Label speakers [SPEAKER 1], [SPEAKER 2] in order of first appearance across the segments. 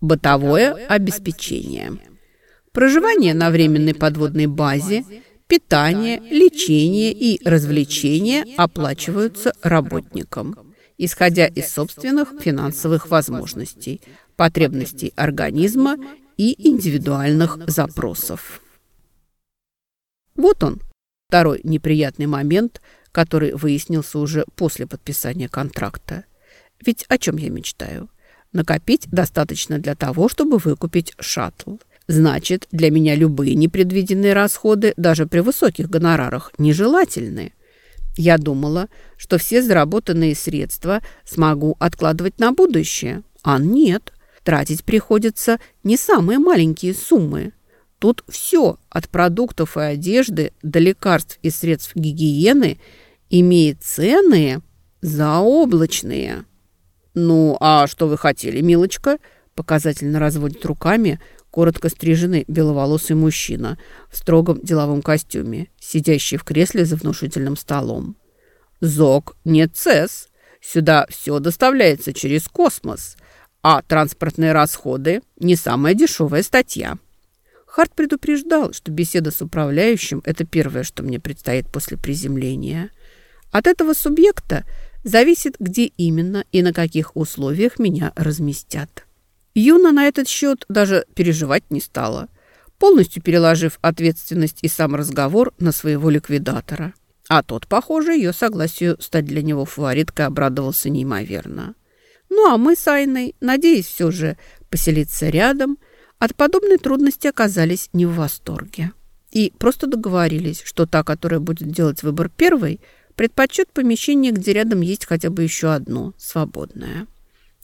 [SPEAKER 1] Бытовое обеспечение. Проживание на временной подводной базе, питание, лечение и развлечения оплачиваются работникам, исходя из собственных финансовых возможностей, потребностей организма и индивидуальных запросов. Вот он, второй неприятный момент, который выяснился уже после подписания контракта. Ведь о чем я мечтаю? Накопить достаточно для того, чтобы выкупить шаттл. Значит, для меня любые непредвиденные расходы, даже при высоких гонорарах, нежелательны. Я думала, что все заработанные средства смогу откладывать на будущее. А нет, тратить приходится не самые маленькие суммы. Тут все, от продуктов и одежды до лекарств и средств гигиены, имеет цены заоблачные. «Ну, а что вы хотели, милочка?» Показательно разводит руками коротко стриженный беловолосый мужчина в строгом деловом костюме, сидящий в кресле за внушительным столом. «ЗОГ не ЦЕС. Сюда все доставляется через космос, а транспортные расходы – не самая дешевая статья». Харт предупреждал, что беседа с управляющим – это первое, что мне предстоит после приземления. От этого субъекта – Зависит, где именно и на каких условиях меня разместят. Юна на этот счет даже переживать не стала, полностью переложив ответственность и сам разговор на своего ликвидатора. А тот, похоже, ее согласию стать для него фавориткой обрадовался неимоверно. Ну а мы с Айной, надеясь все же поселиться рядом, от подобной трудности оказались не в восторге. И просто договорились, что та, которая будет делать выбор первой – предпочет помещение, где рядом есть хотя бы еще одно, свободное.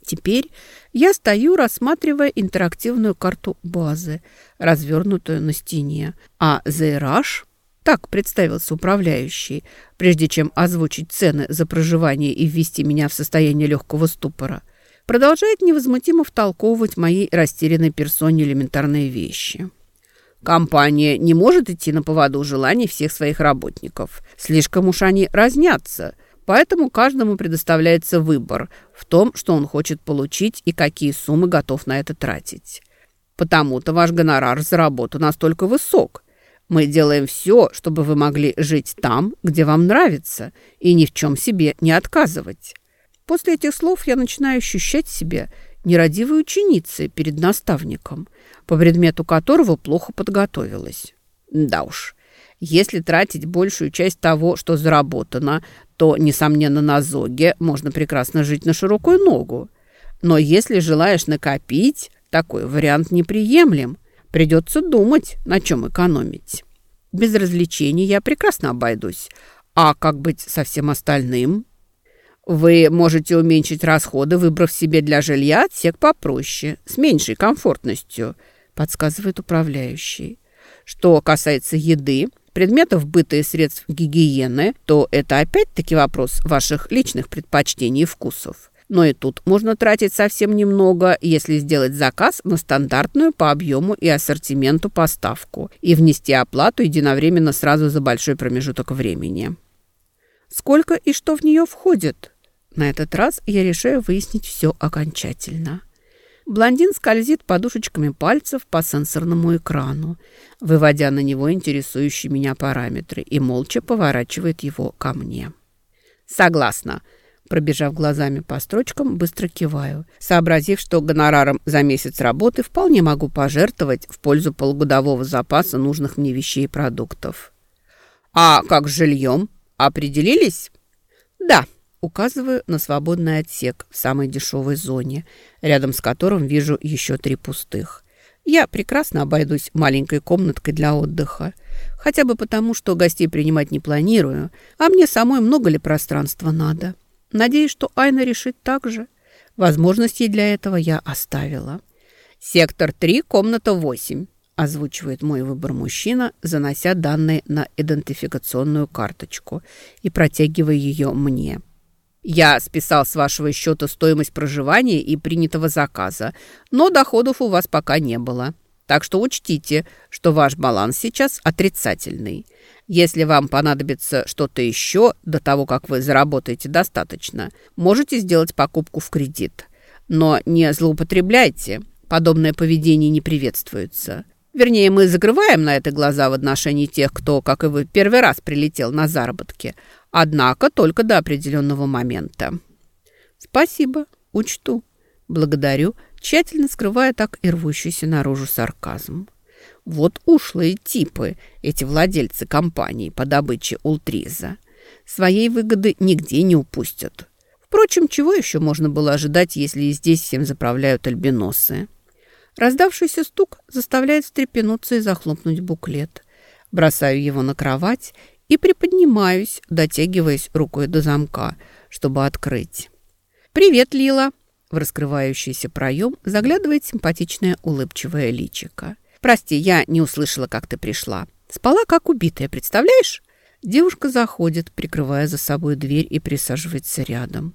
[SPEAKER 1] Теперь я стою, рассматривая интерактивную карту базы, развернутую на стене, а Зейраж, так представился управляющий, прежде чем озвучить цены за проживание и ввести меня в состояние легкого ступора, продолжает невозмутимо втолковывать моей растерянной персоне элементарные вещи. Компания не может идти на поводу желаний всех своих работников. Слишком уж они разнятся. Поэтому каждому предоставляется выбор в том, что он хочет получить и какие суммы готов на это тратить. Потому-то ваш гонорар за работу настолько высок. Мы делаем все, чтобы вы могли жить там, где вам нравится, и ни в чем себе не отказывать. После этих слов я начинаю ощущать себя нерадивой ученицей перед наставником – по предмету которого плохо подготовилась. Да уж, если тратить большую часть того, что заработано, то, несомненно, на зоге можно прекрасно жить на широкую ногу. Но если желаешь накопить, такой вариант неприемлем. Придется думать, на чем экономить. Без развлечений я прекрасно обойдусь. А как быть со всем остальным? Вы можете уменьшить расходы, выбрав себе для жилья отсек попроще, с меньшей комфортностью – подсказывает управляющий. Что касается еды, предметов быта и средств гигиены, то это опять-таки вопрос ваших личных предпочтений и вкусов. Но и тут можно тратить совсем немного, если сделать заказ на стандартную по объему и ассортименту поставку и внести оплату единовременно сразу за большой промежуток времени. Сколько и что в нее входит? На этот раз я решаю выяснить все окончательно. Блондин скользит подушечками пальцев по сенсорному экрану, выводя на него интересующие меня параметры, и молча поворачивает его ко мне. «Согласна», Пробежав глазами по строчкам, быстро киваю, сообразив, что гонораром за месяц работы вполне могу пожертвовать в пользу полугодового запаса нужных мне вещей и продуктов. «А как с жильем? Определились?» «Да», Указываю на свободный отсек в самой дешевой зоне, рядом с которым вижу еще три пустых. Я прекрасно обойдусь маленькой комнаткой для отдыха. Хотя бы потому, что гостей принимать не планирую, а мне самой много ли пространства надо. Надеюсь, что Айна решит так же. Возможностей для этого я оставила. «Сектор 3, комната 8», – озвучивает мой выбор мужчина, занося данные на идентификационную карточку и протягивая ее мне. Я списал с вашего счета стоимость проживания и принятого заказа, но доходов у вас пока не было. Так что учтите, что ваш баланс сейчас отрицательный. Если вам понадобится что-то еще до того, как вы заработаете достаточно, можете сделать покупку в кредит. Но не злоупотребляйте. Подобное поведение не приветствуется. Вернее, мы закрываем на это глаза в отношении тех, кто, как и вы, первый раз прилетел на заработки. Однако только до определенного момента. Спасибо, учту. Благодарю, тщательно скрывая так и рвущийся наружу сарказм. Вот ушлые типы, эти владельцы компании по добыче Ултриза. Своей выгоды нигде не упустят. Впрочем, чего еще можно было ожидать, если и здесь всем заправляют альбиносы? Раздавшийся стук заставляет встрепенуться и захлопнуть буклет. Бросаю его на кровать и приподнимаюсь, дотягиваясь рукой до замка, чтобы открыть. «Привет, Лила!» В раскрывающийся проем заглядывает симпатичная улыбчивая личика. «Прости, я не услышала, как ты пришла. Спала, как убитая, представляешь?» Девушка заходит, прикрывая за собой дверь и присаживается рядом.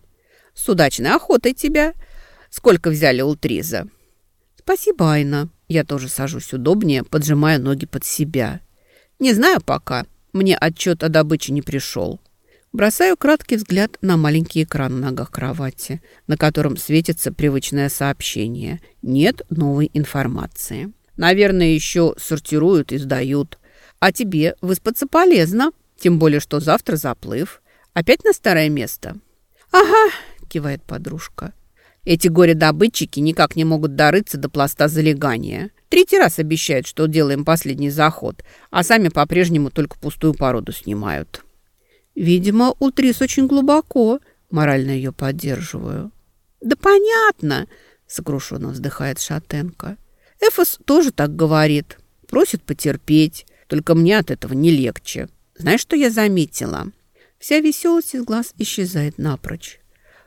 [SPEAKER 1] «С удачной охотой тебя! Сколько взяли ултриза?» «Спасибо, Айна». Я тоже сажусь удобнее, поджимая ноги под себя. «Не знаю пока. Мне отчет о добыче не пришел». Бросаю краткий взгляд на маленький экран на ногах кровати, на котором светится привычное сообщение. Нет новой информации. Наверное, еще сортируют и сдают. А тебе выспаться полезно. Тем более, что завтра заплыв. Опять на старое место?» «Ага», — кивает подружка. «Эти горе-добытчики никак не могут дорыться до пласта залегания. Третий раз обещают, что делаем последний заход, а сами по-прежнему только пустую породу снимают». «Видимо, Утрис очень глубоко», — морально ее поддерживаю. «Да понятно», — сокрушенно вздыхает Шатенко. «Эфос тоже так говорит. Просит потерпеть. Только мне от этого не легче. Знаешь, что я заметила? Вся веселость из глаз исчезает напрочь.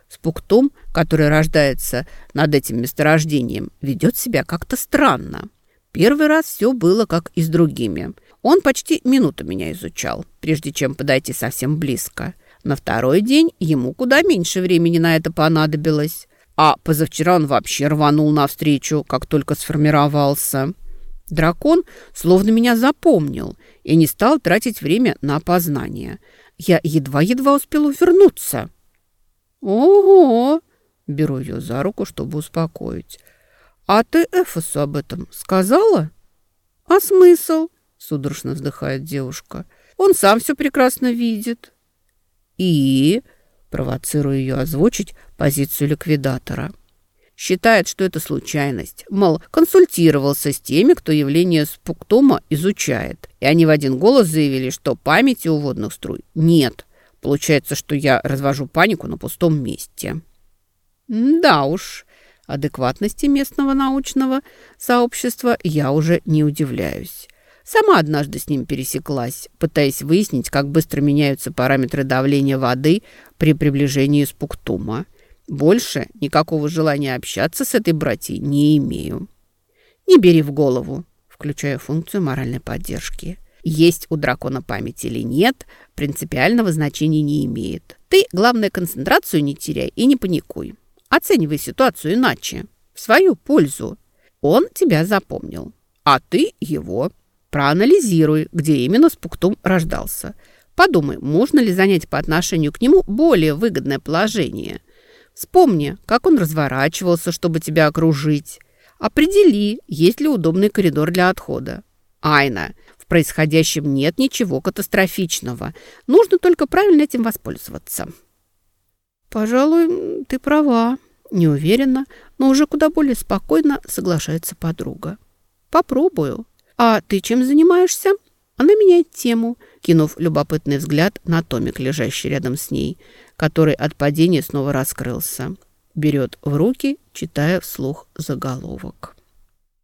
[SPEAKER 1] Спуктом, который рождается над этим месторождением, ведет себя как-то странно. Первый раз все было как и с другими. Он почти минуту меня изучал, прежде чем подойти совсем близко. На второй день ему куда меньше времени на это понадобилось. А позавчера он вообще рванул навстречу, как только сформировался. Дракон словно меня запомнил и не стал тратить время на опознание. Я едва-едва успел увернуться. «Ого!» — беру ее за руку, чтобы успокоить. «А ты Эфосу об этом сказала?» «А смысл?» — судорожно вздыхает девушка. «Он сам все прекрасно видит». «И?» — провоцирую ее озвучить позицию ликвидатора. Считает, что это случайность. Мол, консультировался с теми, кто явление спуктома изучает. И они в один голос заявили, что памяти у водных струй нет. Получается, что я развожу панику на пустом месте. Да уж, адекватности местного научного сообщества я уже не удивляюсь. Сама однажды с ним пересеклась, пытаясь выяснить, как быстро меняются параметры давления воды при приближении спуктума. Больше никакого желания общаться с этой братьей не имею. Не бери в голову, включая функцию моральной поддержки. Есть у дракона память или нет, принципиального значения не имеет. Ты, главное, концентрацию не теряй и не паникуй. Оценивай ситуацию иначе, в свою пользу. Он тебя запомнил, а ты его. Проанализируй, где именно Спуктум рождался. Подумай, можно ли занять по отношению к нему более выгодное положение – Вспомни, как он разворачивался, чтобы тебя окружить. Определи, есть ли удобный коридор для отхода. Айна, в происходящем нет ничего катастрофичного. Нужно только правильно этим воспользоваться. Пожалуй, ты права. Неуверенно, но уже куда более спокойно соглашается подруга. Попробую. А ты чем занимаешься? Она меняет тему, кинув любопытный взгляд на томик, лежащий рядом с ней – который от падения снова раскрылся. Берет в руки, читая вслух заголовок.